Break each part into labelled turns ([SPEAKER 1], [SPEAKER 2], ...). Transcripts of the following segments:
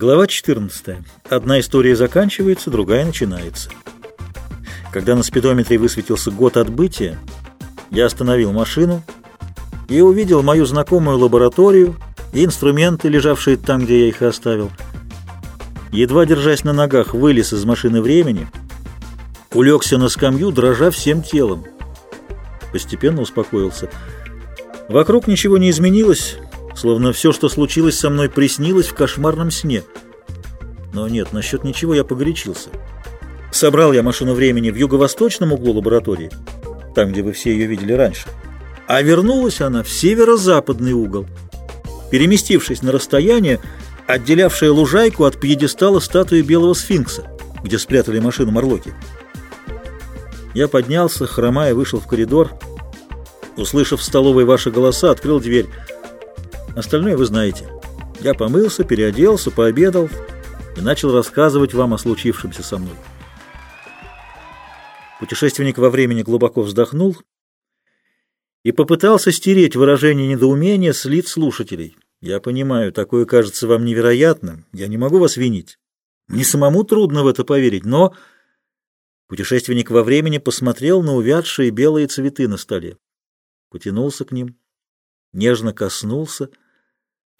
[SPEAKER 1] Глава 14. Одна история заканчивается, другая начинается. Когда на спидометре высветился год отбытия, я остановил машину и увидел мою знакомую лабораторию и инструменты, лежавшие там, где я их оставил. Едва держась на ногах, вылез из машины времени, улегся на скамью, дрожа всем телом. Постепенно успокоился. Вокруг ничего не изменилось, словно все, что случилось со мной, приснилось в кошмарном сне. Но нет, насчет ничего я погорячился. Собрал я машину времени в юго-восточном углу лаборатории, там, где вы все ее видели раньше, а вернулась она в северо-западный угол, переместившись на расстояние, отделявшее лужайку от пьедестала статуи Белого Сфинкса, где спрятали машину Марлоки. Я поднялся, хромая, вышел в коридор. Услышав в столовой ваши голоса, открыл дверь. Остальное вы знаете. Я помылся, переоделся, пообедал и начал рассказывать вам о случившемся со мной. Путешественник во времени глубоко вздохнул и попытался стереть выражение недоумения с лиц слушателей. Я понимаю, такое кажется вам невероятным, я не могу вас винить. Мне самому трудно в это поверить, но... Путешественник во времени посмотрел на увядшие белые цветы на столе. Потянулся к ним, нежно коснулся,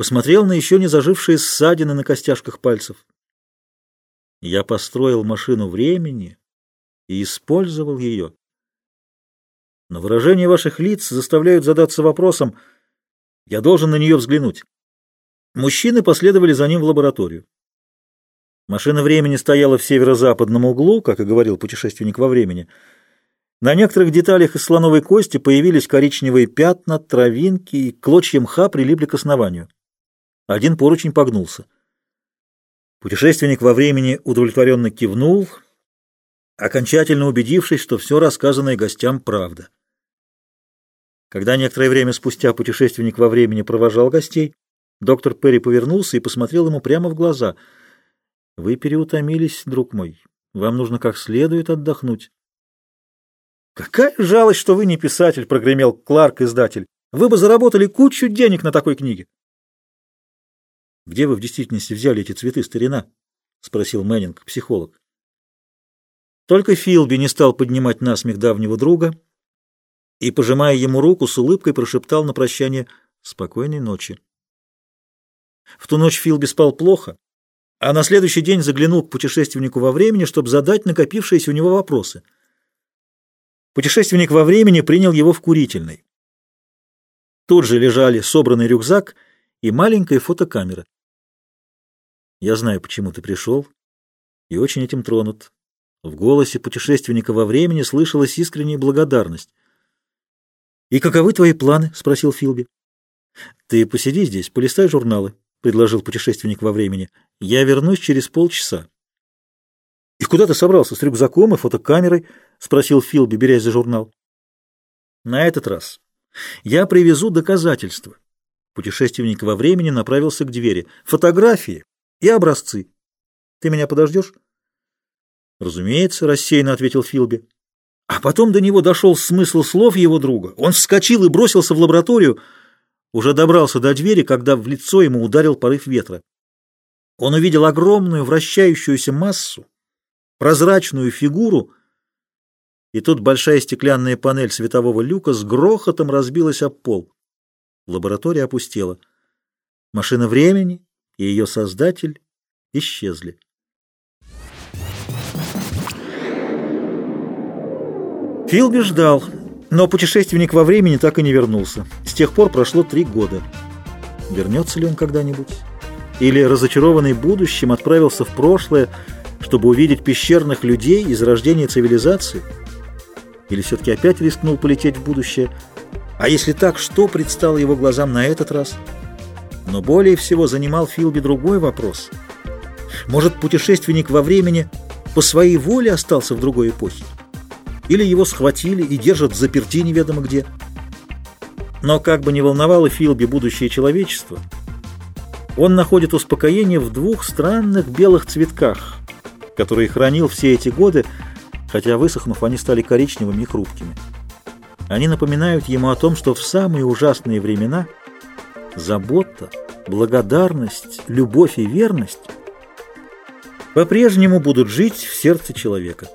[SPEAKER 1] посмотрел на еще не зажившие ссадины на костяшках пальцев. Я построил машину времени и использовал ее. Но выражения ваших лиц заставляют задаться вопросом, я должен на нее взглянуть. Мужчины последовали за ним в лабораторию. Машина времени стояла в северо-западном углу, как и говорил путешественник во времени. На некоторых деталях из слоновой кости появились коричневые пятна, травинки и клочья мха прилипли к основанию. Один поручень погнулся. Путешественник во времени удовлетворенно кивнул, окончательно убедившись, что все рассказанное гостям правда. Когда некоторое время спустя путешественник во времени провожал гостей, доктор Перри повернулся и посмотрел ему прямо в глаза — вы переутомились, друг мой. Вам нужно как следует отдохнуть. Какая жалость, что вы не писатель, прогремел Кларк, издатель. Вы бы заработали кучу денег на такой книге. Где вы в действительности взяли эти цветы, старина? спросил Мэннинг, психолог. Только Филби не стал поднимать насмех давнего друга и, пожимая ему руку, с улыбкой прошептал на прощание «Спокойной ночи». В ту ночь Филби спал плохо, а на следующий день заглянул к путешественнику во времени, чтобы задать накопившиеся у него вопросы. Путешественник во времени принял его в курительной. Тут же лежали собранный рюкзак и маленькая фотокамера. «Я знаю, почему ты пришел, и очень этим тронут». В голосе путешественника во времени слышалась искренняя благодарность. «И каковы твои планы?» — спросил Филби. «Ты посиди здесь, полистай журналы», — предложил путешественник во времени. Я вернусь через полчаса. — И куда ты собрался? С рюкзаком и фотокамерой? — спросил Филби, берясь за журнал. — На этот раз я привезу доказательства. Путешественник во времени направился к двери. Фотографии и образцы. Ты меня подождешь? — Разумеется, — рассеянно ответил Филби. А потом до него дошел смысл слов его друга. Он вскочил и бросился в лабораторию, уже добрался до двери, когда в лицо ему ударил порыв ветра. Он увидел огромную вращающуюся массу, прозрачную фигуру, и тут большая стеклянная панель светового люка с грохотом разбилась об пол. Лаборатория опустела. Машина времени и ее создатель исчезли. Филби ждал, но путешественник во времени так и не вернулся. С тех пор прошло три года. Вернется ли он когда-нибудь? Или, разочарованный будущим, отправился в прошлое, чтобы увидеть пещерных людей из рождения цивилизации? Или все-таки опять рискнул полететь в будущее? А если так, что предстало его глазам на этот раз? Но более всего занимал Филби другой вопрос. Может, путешественник во времени по своей воле остался в другой эпохе? Или его схватили и держат в заперти неведомо где? Но как бы ни волновало Филби будущее человечества, он находит успокоение в двух странных белых цветках, которые хранил все эти годы, хотя высохнув, они стали коричневыми и хрупкими. Они напоминают ему о том, что в самые ужасные времена забота, благодарность, любовь и верность по-прежнему будут жить в сердце человека.